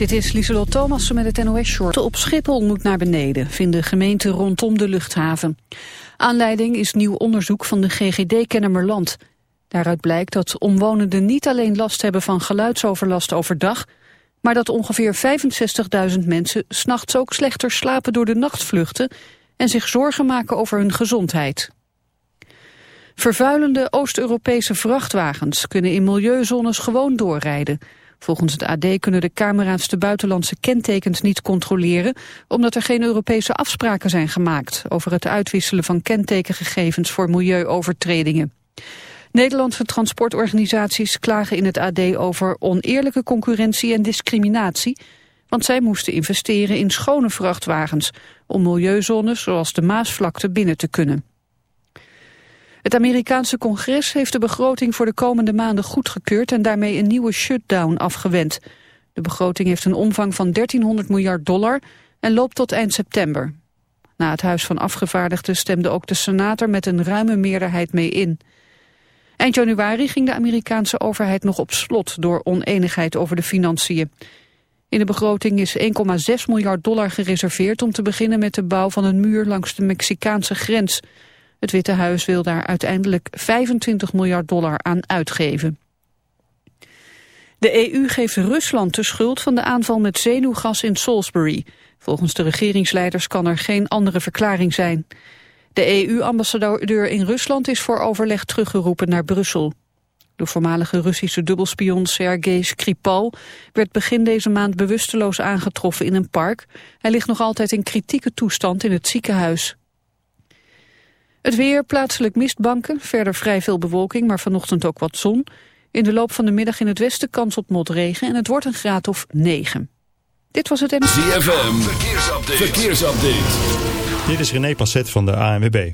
Dit is Lieselot Thomassen met het NOS-short. Op Schiphol moet naar beneden, vinden gemeenten rondom de luchthaven. Aanleiding is nieuw onderzoek van de GGD Kennemerland. Daaruit blijkt dat omwonenden niet alleen last hebben van geluidsoverlast overdag... maar dat ongeveer 65.000 mensen s'nachts ook slechter slapen door de nachtvluchten... en zich zorgen maken over hun gezondheid. Vervuilende Oost-Europese vrachtwagens kunnen in milieuzones gewoon doorrijden... Volgens het AD kunnen de camera's de buitenlandse kentekens niet controleren, omdat er geen Europese afspraken zijn gemaakt over het uitwisselen van kentekengegevens voor milieuovertredingen. Nederlandse transportorganisaties klagen in het AD over oneerlijke concurrentie en discriminatie, want zij moesten investeren in schone vrachtwagens om milieuzones zoals de Maasvlakte binnen te kunnen. Het Amerikaanse congres heeft de begroting voor de komende maanden goedgekeurd en daarmee een nieuwe shutdown afgewend. De begroting heeft een omvang van 1300 miljard dollar en loopt tot eind september. Na het Huis van Afgevaardigden stemde ook de Senator met een ruime meerderheid mee in. Eind januari ging de Amerikaanse overheid nog op slot door oneenigheid over de financiën. In de begroting is 1,6 miljard dollar gereserveerd om te beginnen met de bouw van een muur langs de Mexicaanse grens. Het Witte Huis wil daar uiteindelijk 25 miljard dollar aan uitgeven. De EU geeft Rusland de schuld van de aanval met zenuwgas in Salisbury. Volgens de regeringsleiders kan er geen andere verklaring zijn. De EU-ambassadeur in Rusland is voor overleg teruggeroepen naar Brussel. De voormalige Russische dubbelspion Sergei Skripal werd begin deze maand bewusteloos aangetroffen in een park. Hij ligt nog altijd in kritieke toestand in het ziekenhuis. Het weer, plaatselijk mistbanken, verder vrij veel bewolking, maar vanochtend ook wat zon. In de loop van de middag in het westen kans op motregen en het wordt een graad of 9. Dit was het... ZFM, verkeersupdate. verkeersupdate. Dit is René Passet van de ANWB.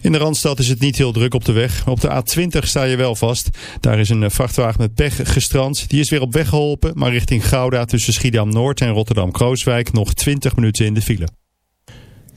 In de Randstad is het niet heel druk op de weg. Op de A20 sta je wel vast. Daar is een vrachtwagen met pech gestrand. Die is weer op weg geholpen, maar richting Gouda tussen Schiedam-Noord en Rotterdam-Krooswijk nog 20 minuten in de file.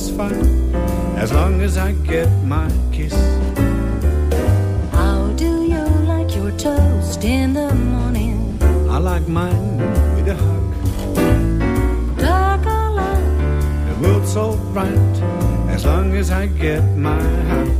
Satisfied as long as I get my kiss. how do you like your toast in the morning? I like mine with a hug. Dark or light, The world's alright as long as I get my hug.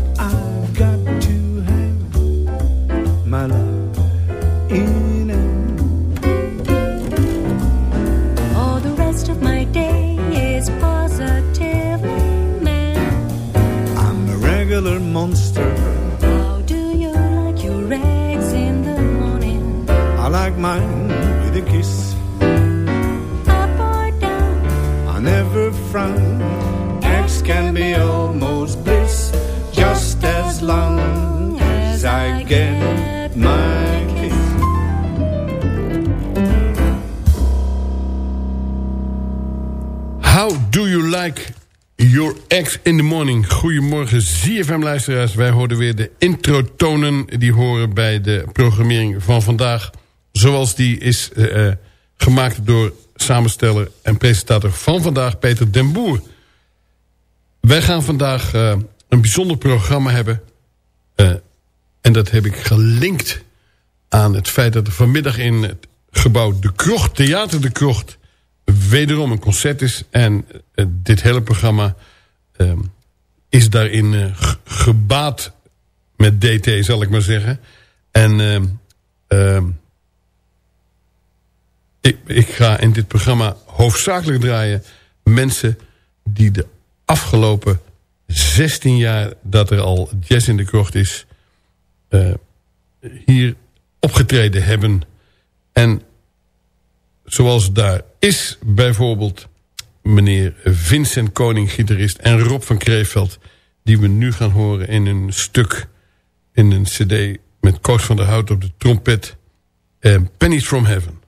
Goedemorgen ZFM-luisteraars. Wij hoorden weer de introtonen. Die horen bij de programmering van vandaag. Zoals die is eh, eh, gemaakt door samensteller en presentator van vandaag, Peter den Boer. Wij gaan vandaag eh, een bijzonder programma hebben. En dat heb ik gelinkt aan het feit dat er vanmiddag in het gebouw De Krocht, Theater De Krocht... wederom een concert is. En dit hele programma eh, is daarin eh, gebaat met DT, zal ik maar zeggen. En ehm, ehm, ik, ik ga in dit programma hoofdzakelijk draaien... mensen die de afgelopen 16 jaar dat er al jazz in de krocht is... eh, hier opgetreden hebben. En zoals daar is bijvoorbeeld meneer Vincent Koning, gitarist... en Rob van Kreeveld, die we nu gaan horen in een stuk... in een cd met Koos van der Hout op de trompet... eh, Pennies from Heaven.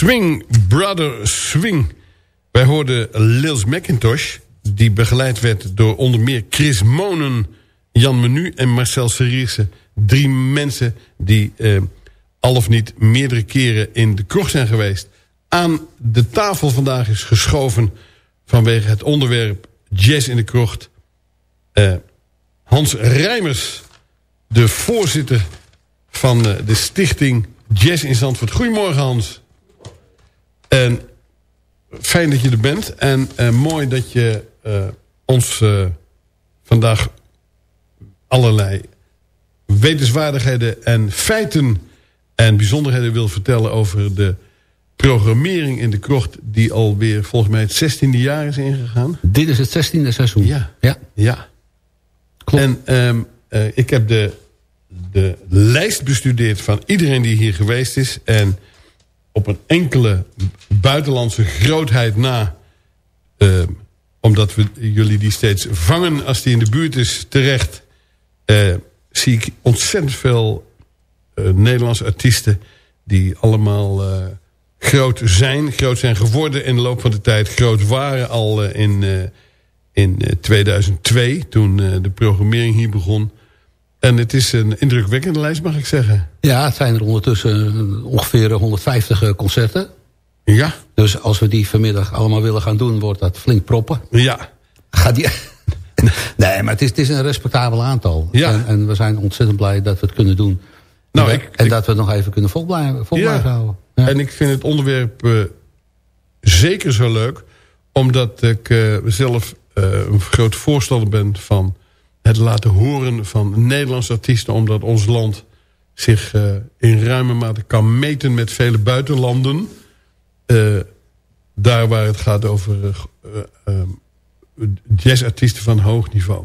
Swing, brother, swing. Wij hoorden Lils McIntosh, die begeleid werd door onder meer Chris Monen, Jan Menu en Marcel Serierse. Drie mensen die eh, al of niet meerdere keren in de kroeg zijn geweest. Aan de tafel vandaag is geschoven vanwege het onderwerp Jazz in de krocht. eh, Hans Rijmers, de voorzitter van eh, de stichting Jazz in Zandvoort. Goedemorgen Hans. En fijn dat je er bent. En eh, mooi dat je eh, ons eh, vandaag allerlei wetenswaardigheden en feiten en bijzonderheden wil vertellen over de programmering in de krocht die alweer volgens mij het 16e jaar is ingegaan. Dit is het 16e seizoen. Ja. Ja. Ja. Klopt. En ehm, eh, ik heb de, de lijst bestudeerd van iedereen die hier geweest is. En op een enkele buitenlandse grootheid na... ehm, omdat we jullie die steeds vangen als die in de buurt is terecht... eh, zie ik ontzettend veel eh, Nederlandse artiesten... die allemaal eh, groot zijn, groot zijn geworden in de loop van de tijd. Groot waren al eh, in, eh, in eh, 2002, toen eh, de programmering hier begon. En het is een indrukwekkende lijst, mag ik zeggen. Ja, het zijn er ondertussen ongeveer 150 eh, concerten. Ja, Dus als we die vanmiddag allemaal willen gaan doen, wordt dat flink proppen. ja, Gaat die... nee, maar het is, het is een respectabel aantal. Ja. En, en we zijn ontzettend blij dat we het kunnen doen. Nou, ik- en ik- dat we het nog even kunnen vol blijven, vol Ja. blijven houden. Ja. En ik vind het onderwerp eh, zeker zo leuk. Omdat ik eh, zelf een groot voorstander ben van het laten horen van Nederlandse artiesten. Omdat ons land zich eh, in ruime mate kan meten met vele buitenlanden. eh, daar waar het gaat over eh, jazzartiesten van hoog niveau.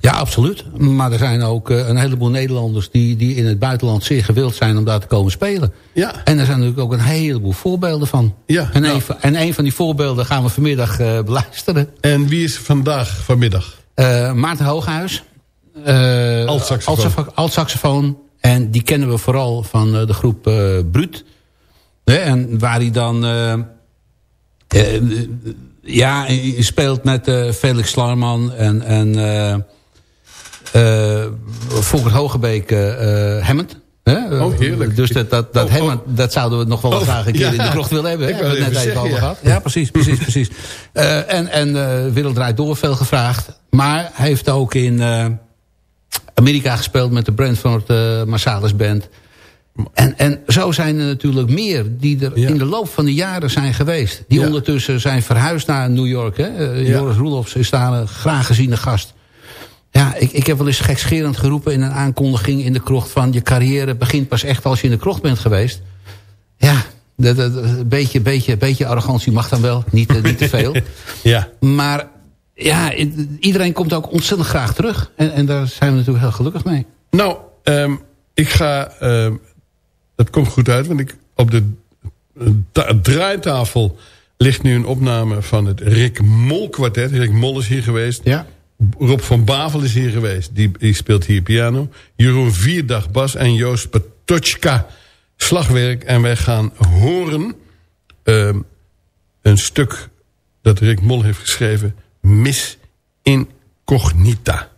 Ja, absoluut. Maar er zijn ook een heleboel Nederlanders... Die, die in het buitenland zeer gewild zijn om daar te komen spelen. Ja. En er zijn natuurlijk ook een heleboel voorbeelden van. Ja, en, nou. een, van- en een van die voorbeelden gaan we vanmiddag beluisteren. En wie is vandaag, vanmiddag? Eh, Maarten Hooghuis. eh Altsaxofoon. altsaxo- Altsaxofoon. En die kennen we vooral van eh, de groep eh Bruut. En waar hij dan... ja, hij speelt met Felix Slarman en... en Volkert Hogebeek Hammond. Hè? Oh, heerlijk. Dus dat, dat, dat Oh, Hammond, dat zouden we nog wel Oh, graag een keer ja. in de krocht willen hebben. Ik? Hebben we net even over ja. gehad. Ja, precies, precies, precies. En en Wereld Draait Door veel gevraagd. Maar hij heeft ook in eh, Amerika gespeeld met de Brentford eh Marsalis Band. En, en zo zijn er natuurlijk meer die er Ja. in de loop van de jaren zijn geweest. Die Ja. ondertussen zijn verhuisd naar New York. Hè? Eh. Joris Roelofs is daar een graag geziene gast. Ja, ik, ik heb wel eens gekscherend geroepen in een aankondiging in de krocht... van je carrière begint pas echt als je in de krocht bent geweest. Ja, dat, dat, een beetje, beetje, beetje arrogantie mag dan wel. Niet, niet te veel. Ja. Maar ja, iedereen komt ook ontzettend graag terug. En, en daar zijn we natuurlijk heel gelukkig mee. Nou, ehm, ik ga... ehm, dat komt goed uit, want ik, op de eh, ta- draaitafel ligt nu een opname van het Rick Mol kwartet. Rick Mol is hier geweest. Ja. Rob van Bavel is hier geweest. Die, die speelt hier piano. Jeroen Vierdag bas en Joost Patochka slagwerk. En wij gaan horen ehm, een stuk dat Rick Mol heeft geschreven. Miss Incognita.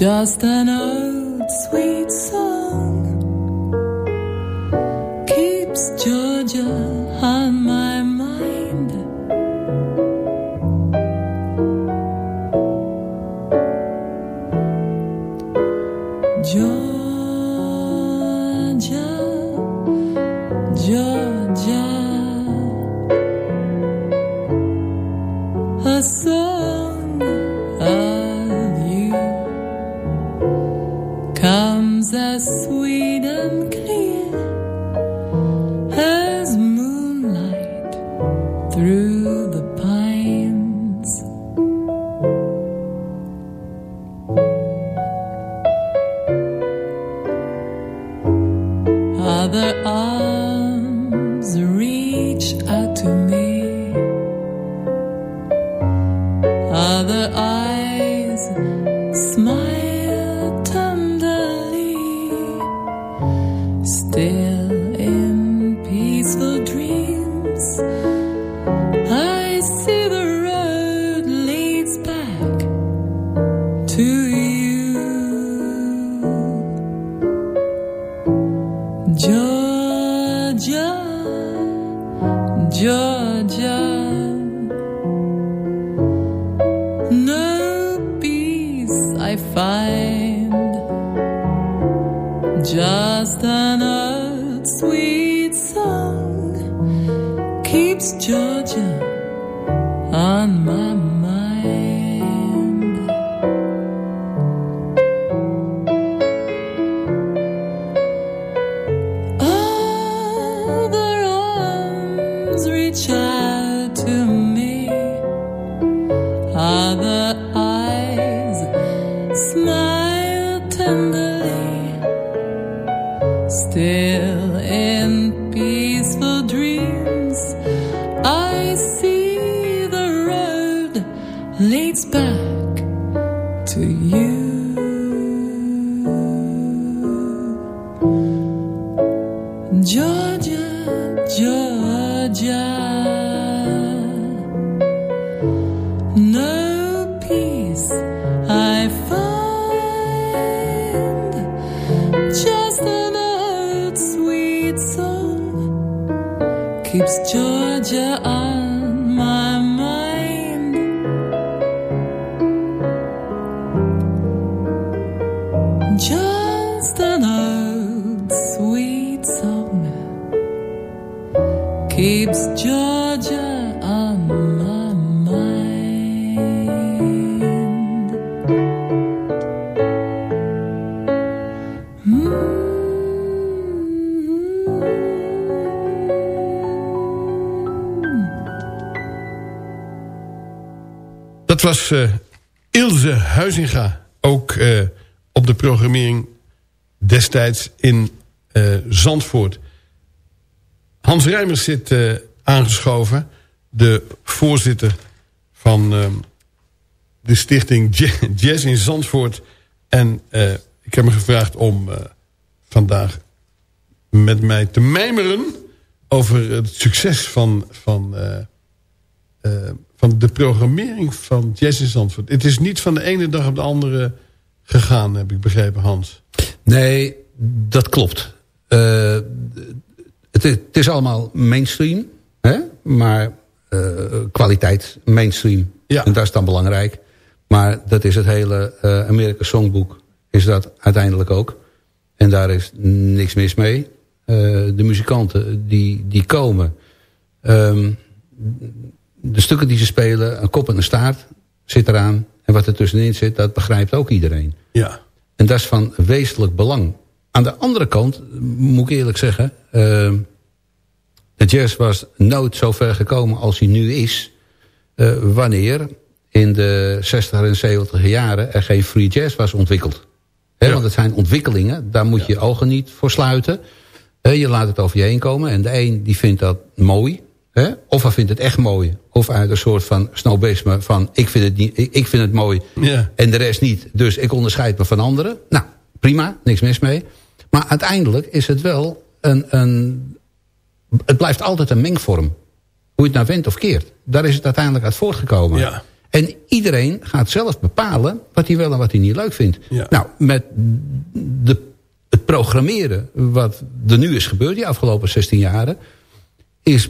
Just an I do me. Just an old sweet song keeps Georgia on my mind. Dat was eh, Ilse Huizinga. Ook eh, op de programmering destijds in eh, Zandvoort. Hans Rijmers zit eh, aangeschoven. De voorzitter van ehm, de stichting Ja- Jazz in Zandvoort. En eh, ik heb hem gevraagd om vandaag met mij te mijmeren... over het succes van, van, van de programmering van Jazz in Zandvoort. Het is niet van de ene dag op de andere gegaan, heb ik begrepen, Hans. Nee, dat klopt. Eh, het, is, het is allemaal mainstream, hè? maar eh, kwaliteit mainstream. En dat is dan belangrijk. Maar dat is het hele eh Amerika Songbook, is dat uiteindelijk ook. En daar is niks mis mee. De muzikanten die, die komen... ehm, de stukken die ze spelen, een kop en een staart zit eraan. En wat er tussenin zit, dat begrijpt ook iedereen. Ja. En dat is van wezenlijk belang. Aan de andere kant, moet ik eerlijk zeggen... eh, de jazz was nooit zo ver gekomen als hij nu is... eh, wanneer in de 60 en 70 jaren er geen free jazz was ontwikkeld. Hè, Want het zijn ontwikkelingen, daar moet je je ogen niet voor sluiten. Je laat het over je heen komen en de een die vindt dat mooi... Of hij vindt het echt mooi. Of uit een soort van snobisme van ik vind het, niet, ik, vind het mooi Ja. en de rest niet. Dus ik onderscheid me van anderen. Nou, prima, niks mis mee. Maar uiteindelijk is het wel een, een... Het blijft altijd een mengvorm. Hoe je het nou wendt of keert. Daar is het uiteindelijk uit voortgekomen. Ja. En iedereen gaat zelf bepalen wat hij wel en wat hij niet leuk vindt. Ja. Nou, met de, het programmeren wat er nu is gebeurd... die afgelopen 16 jaren... is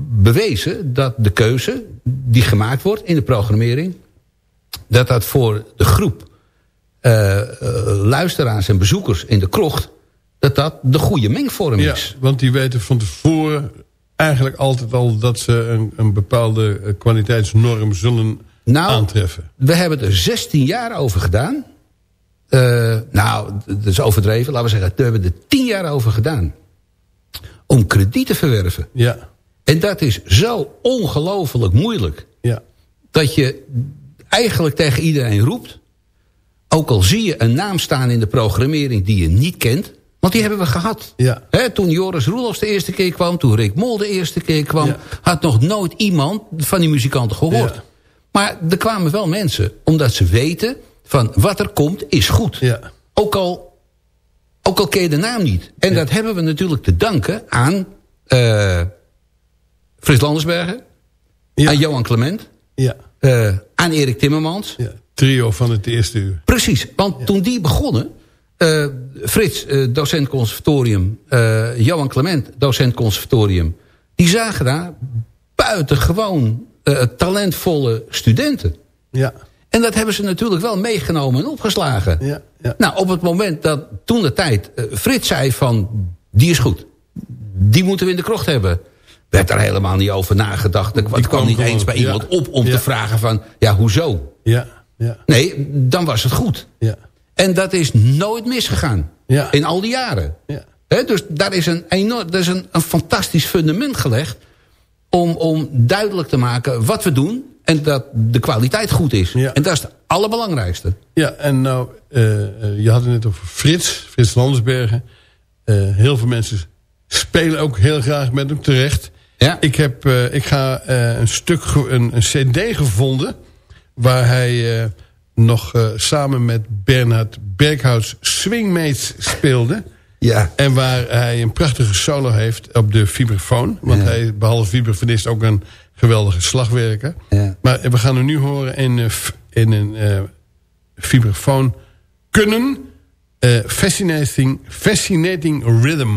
bewezen dat de keuze die gemaakt wordt in de programmering... dat dat voor de groep eh, eh, luisteraars en bezoekers in de krocht... dat dat de goede mengvorm Ja, is. want die weten van tevoren eigenlijk altijd al... dat ze een, een bepaalde eh, kwaliteitsnorm zullen Nou, aantreffen. We hebben er 16 jaar over gedaan. Nou, dat is overdreven. Laten we zeggen, we hebben er 10 jaar over gedaan. Om krediet te verwerven. Ja, En dat is zo ongelooflijk moeilijk. ja, Dat je eigenlijk tegen iedereen roept. Ook al zie je een naam staan in de programmering die je niet kent. Want die hebben we gehad. ja. Toen Joris Roelofs de eerste keer kwam, toen Rick Mol de eerste keer kwam... Ja. had nog nooit iemand van die muzikanten gehoord. Ja. Maar er kwamen wel mensen, omdat ze weten... van wat er komt is goed. ja. Ook, al, ook al ken je de naam niet. En dat hebben we natuurlijk te danken aan... eh Frits Landersbergen, Ja. aan Johan Clement... ja. eh, aan Erik Timmermans. ja. Trio van het eerste uur. Precies, want toen die begonnen... eh, Frits, eh, docent conservatorium... eh, Johan Clement, docent conservatorium... die zagen daar buitengewoon eh, talentvolle studenten. Ja, En dat hebben ze natuurlijk wel meegenomen en opgeslagen. ja, ja. Nou, op het moment dat toen de tijd eh, Frits zei van... die is goed, die moeten we in de krocht hebben... werd daar helemaal niet over nagedacht. Het kwam kwam niet gewoon, eens bij ja. iemand op om Ja. te vragen van... ja, hoezo? Ja, ja, Nee, dan was het goed. ja. En dat is nooit misgegaan. Ja. In al die jaren. ja. Dus daar is een, enorm, daar is een, een fantastisch fundament gelegd... Om, om duidelijk te maken wat we doen... en dat de kwaliteit goed is. Ja. En dat is het allerbelangrijkste. Ja, en nou, eh, eh, je had het net over Frits, Frits Landersbergen. Eh, heel veel mensen spelen ook heel graag met hem terecht. Ja. Ik, heb, eh, ik ga eh, een stuk, een, een cd gevonden... waar hij eh, nog samen met Bernhard Berghout Swingmates speelde... Ja. En waar hij een prachtige solo heeft op de vibrafoon. Want Ja. hij, behalve vibrafonist, ook een geweldige slagwerker. Ja. Maar we gaan hem nu horen in, in een vibrafoon kunnen. fascinating, fascinating rhythm.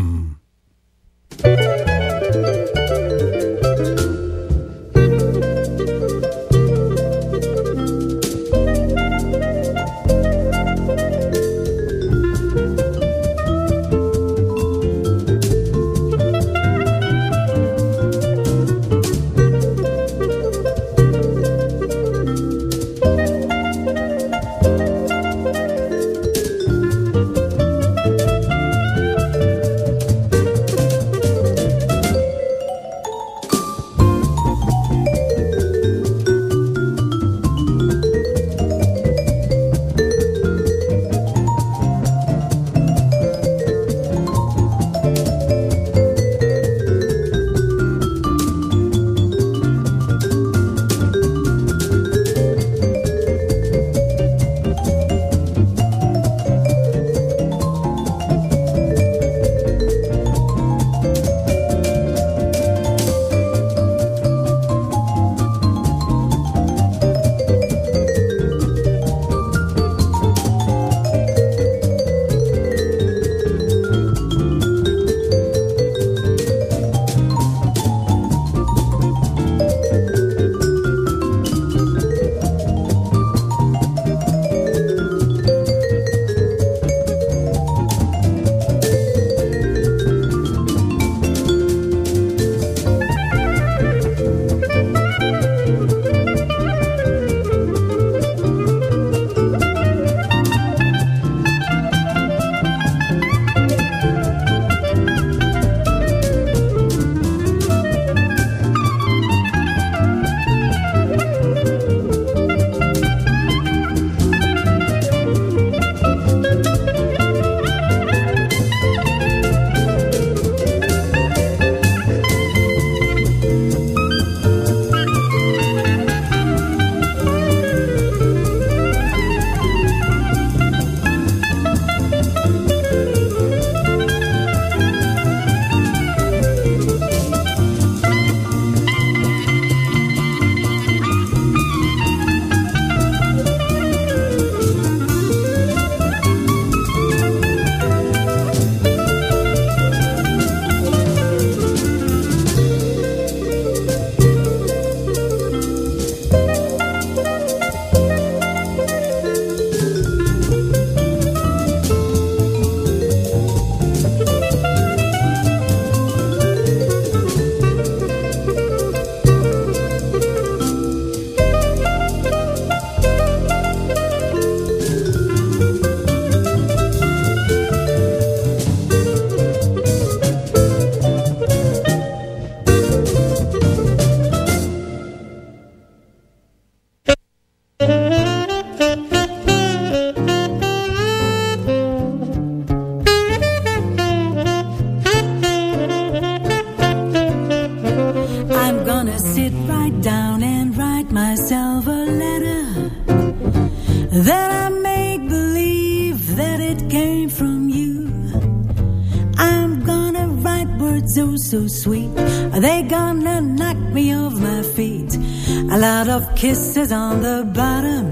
Kisses on the bottom.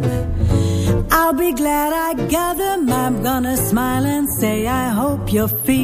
I'll be glad I got them. I'm gonna smile and say, I hope you're feeling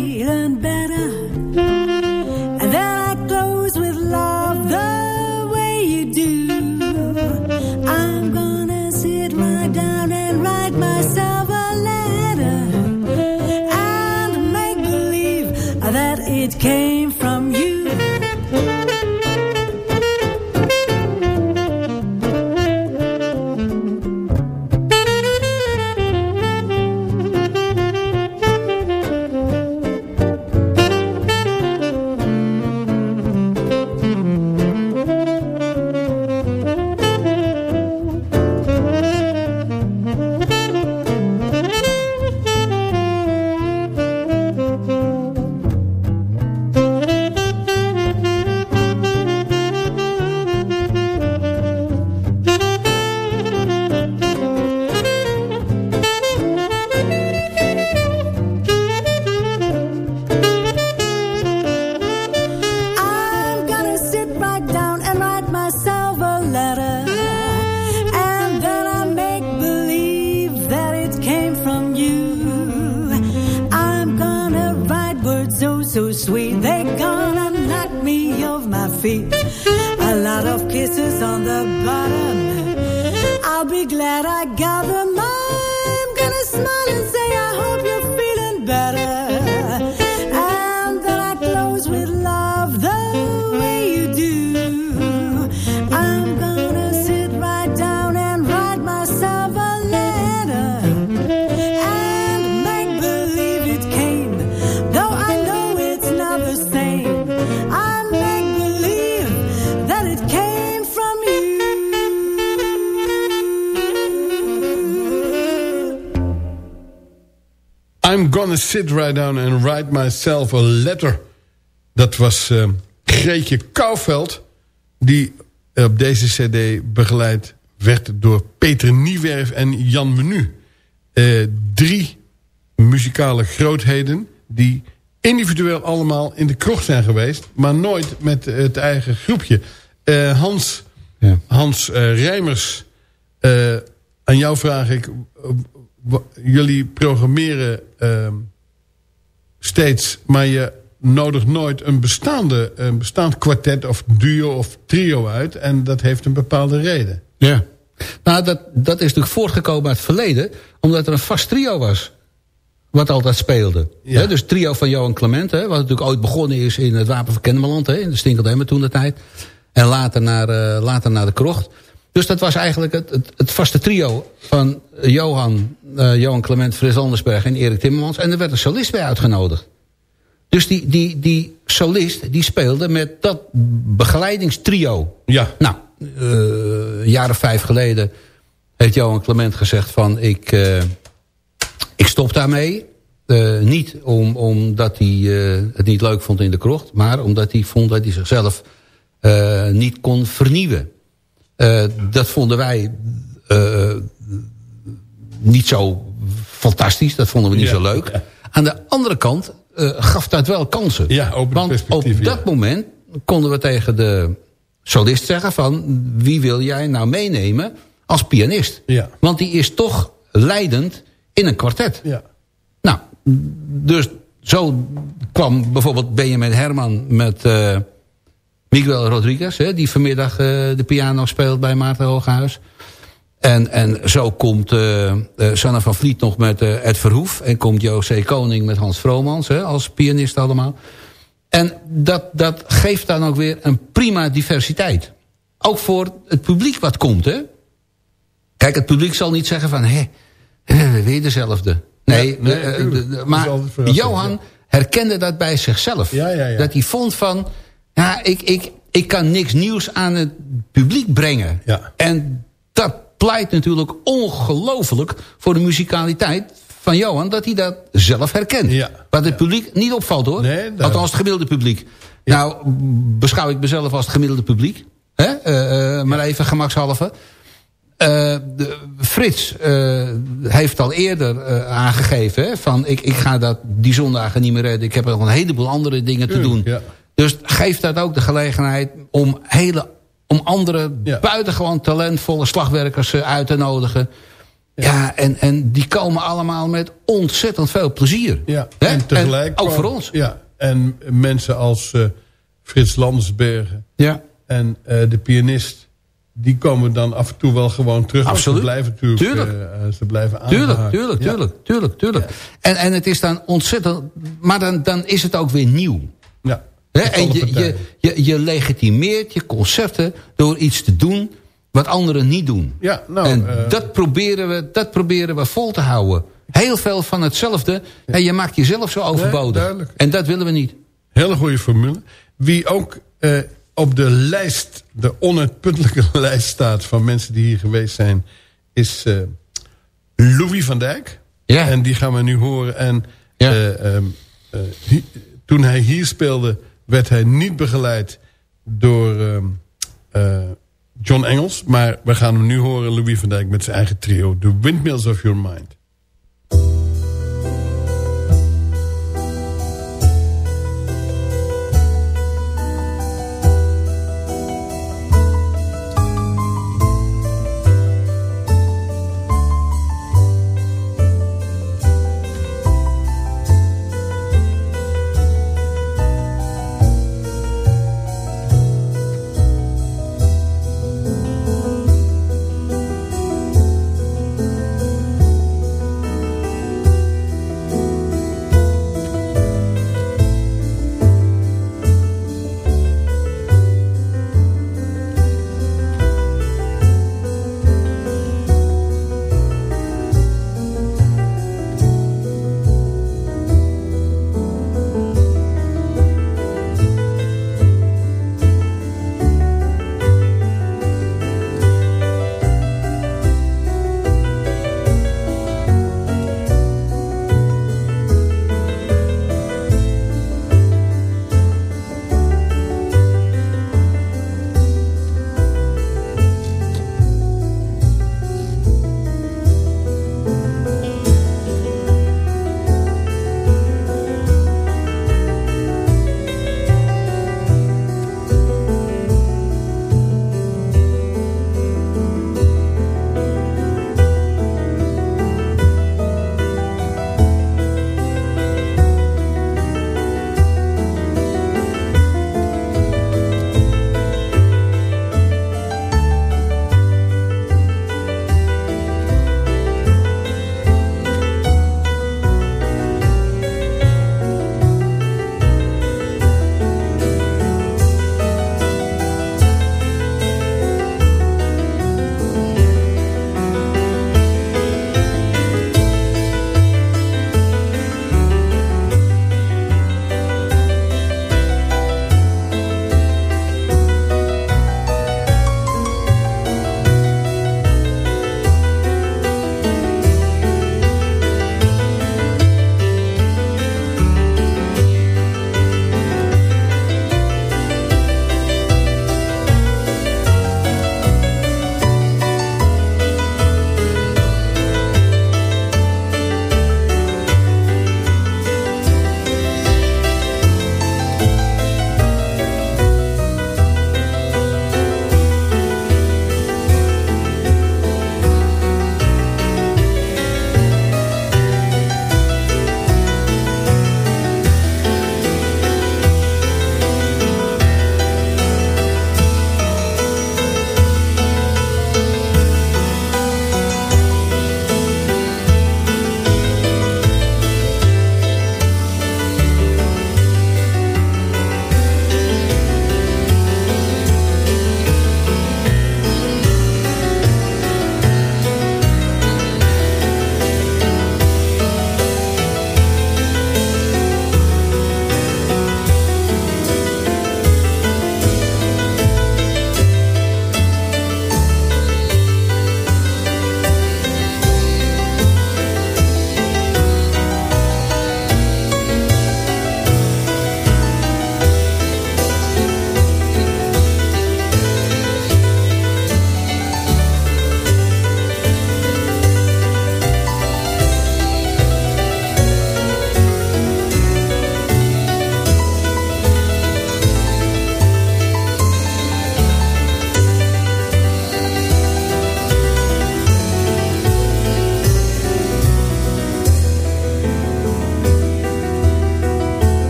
sit right down and write myself a letter. Dat was uh, Greetje Kouwveld. Die op deze cd begeleid werd door Peter Niewerf en Jan Menu. Eh, drie muzikale grootheden die individueel allemaal in de krocht zijn geweest... maar nooit met het eigen groepje. Eh, Hans, Hans eh, Rijmers, eh, aan jou vraag ik... eh, jullie programmeren eh, steeds, maar je nodigt nooit een, bestaande, een bestaand kwartet of duo of trio uit. En dat heeft een bepaalde reden. Ja. Nou, dat, dat is natuurlijk voortgekomen uit het verleden... omdat er een vast trio was. Wat altijd speelde. Ja. Dus trio van Johan Clement... Wat natuurlijk ooit begonnen is in het Wapen van Kennemerland... In de Stinkeldemmer toen de tijd. En later naar, eh, later naar de Krocht. Dus dat was eigenlijk het, het, het vaste trio van Johan, eh, Johan Clement, Frits Andersberg en Erik Timmermans. En er werd een solist bij uitgenodigd. Dus die, die, die solist die speelde met dat begeleidingstrio. Ja. Nou, een jaar of vijf geleden heeft Johan Clement gezegd van... ik, eh, ik stop daarmee. Eh, niet om, omdat hij het niet leuk vond in de krocht... maar omdat hij vond dat hij zichzelf niet kon vernieuwen. Eh, dat vonden wij eh, niet zo fantastisch. Dat vonden we niet Ja, zo leuk. ja. Aan de andere kant eh, gaf dat wel kansen. Ja, open Want op dat moment konden we tegen de solist zeggen van... wie wil jij nou meenemen als pianist? Ja. Want die is toch leidend in een kwartet. Ja. Nou, dus zo kwam bijvoorbeeld Benjamin Herman met eh, Miguel Rodriguez... Hè, die vanmiddag eh, de piano speelt bij Maarten Hooghuis. En, en zo komt eh, Sanne van Vliet nog met Ed Verhoef... en komt José Koning met Hans Vromans hè, als pianist allemaal. En dat, dat geeft dan ook weer een prima diversiteit. Ook voor het publiek wat komt, hè? Kijk, het publiek zal niet zeggen van... hé, weer dezelfde. Nee, Ja, maar Johan herkende dat bij zichzelf. Ja, ja, ja. Dat hij vond van... ja, ik, ik, ik kan niks nieuws aan het publiek brengen. Ja. En dat pleit natuurlijk ongelooflijk voor de muzikaliteit van Johan... dat hij dat zelf herkent. Ja. Wat het publiek niet opvalt, hoor. Nee, dat- Althans, het gemiddelde publiek. Nou, beschouw ik mezelf als het gemiddelde publiek. Hè? Eh, eh, maar even gemakshalve. Eh, de, Frits eh, heeft al eerder aangegeven... Hè, van ik, ik ga dat die zondagen niet meer redden. Ik heb nog een heleboel andere dingen te doen. Ja. Dus geeft dat ook de gelegenheid om, hele, om andere buitengewoon talentvolle slagwerkers eh, uit te nodigen. Ja, en, en die komen allemaal met ontzettend veel plezier. Ja, en tegelijk... ook kwam- voor ons. Ja, en mensen als eh, Frits Landersbergen Ja. en eh, de pianist... die komen dan af en toe wel gewoon terug. Absoluut. Ze blijven natuurlijk Tuurlijk. ze blijven Tuurlijk, tuurlijk, Ja. tuurlijk, tuurlijk, tuurlijk. En, en het is dan ontzettend... Maar dan, dan is het ook weer nieuw. Ja. En je, je, je, je legitimeert je concerten door iets te doen wat anderen niet doen. Ja, nou, en eh, dat, proberen we, dat proberen we vol te houden. Heel veel van hetzelfde. En je maakt jezelf zo overbodig. en dat willen we niet. Hele goede formule. Wie ook eh, op de lijst, de onuitputtelijke lijst staat... van mensen die hier geweest zijn... is eh, Louis van Dijk. Ja. En die gaan we nu horen. En Ja. eh, ehm, eh, toen hij hier speelde... werd hij niet begeleid door ehm, eh, John Engels. Maar we gaan hem nu horen, Louis van Dijk... met zijn eigen trio. The Windmills of Your Mind.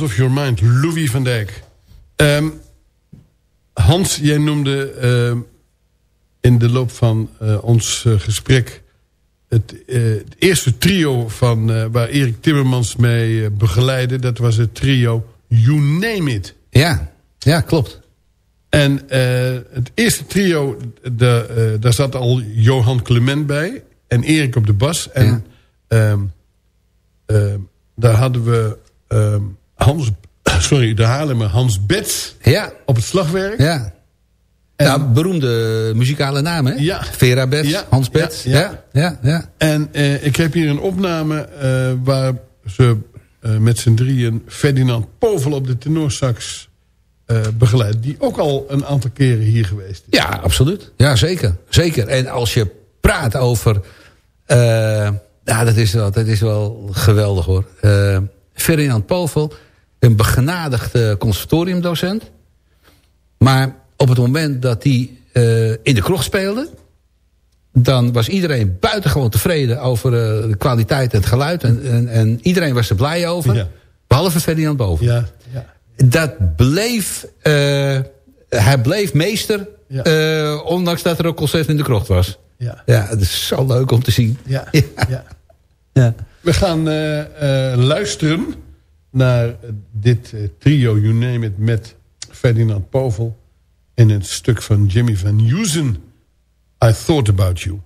Of Your Mind, Louis van Dijk. Ehm, Hans, jij noemde ehm, in de loop van eh, ons eh, gesprek... Het, eh, het eerste trio van, waar Erik Timmermans mee begeleidde... dat was het trio You Name It. Ja, ja klopt. En het eerste trio, de, daar zat al Johan Clement bij. En Erik op de bas. En ehm, daar hadden we Hans... Sorry, de Haarlemmer Hans Bets Ja. op het slagwerk. Ja. ja, beroemde muzikale naam, hè? Ja. Vera Bets, Ja, Hans Bets. ja, Ja, ja. En eh, ik heb hier een opname eh, waar ze eh, met z'n drieën Ferdinand Povel op de tenorsax begeleidt. Die ook al een aantal keren hier geweest is. Ja, absoluut. Ja, zeker. zeker. En als je praat over... ja, dat is wel, dat is wel geweldig hoor. Ferdinand Povel, een begenadigd conservatoriumdocent. Maar op het moment dat hij eh, in de kroeg speelde... dan was iedereen buitengewoon tevreden over eh, de kwaliteit en het geluid. En, en, en iedereen was er blij over. Ja. Behalve Ferdinand Boven. Ja, ja. Dat bleef... eh, hij bleef meester... Ondanks dat er ook concert in de krocht was. Ja. Ja, het is zo leuk om te zien. Ja, ja. Ja. We gaan luisteren naar dit eh, trio You Name It met Ferdinand Povel. In een stuk van Jimmy van Heusen. I Thought About You.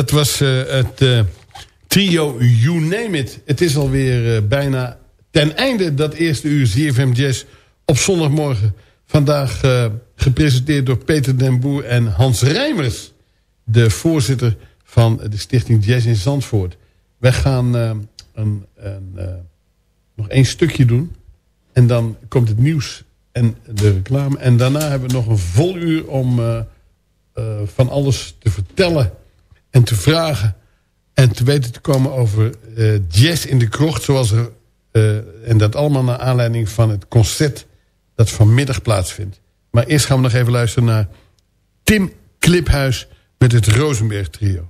Dat was uh, het uh, trio You Name It. Het is alweer uh, bijna ten einde dat eerste uur ZFM Jazz op zondagmorgen. Vandaag gepresenteerd door Peter den Boer en Hans Rijmers. De voorzitter van de stichting Jazz in Zandvoort. Wij gaan een, een, nog één stukje doen. En dan komt het nieuws en de reclame. En daarna hebben we nog een vol uur om van alles te vertellen en te vragen en te weten te komen over uh, jazz in de krocht. Zoals er, uh, en dat allemaal naar aanleiding van het concert dat vanmiddag plaatsvindt. Maar eerst gaan we nog even luisteren naar Tim Kliphuis met het Rosenberg trio.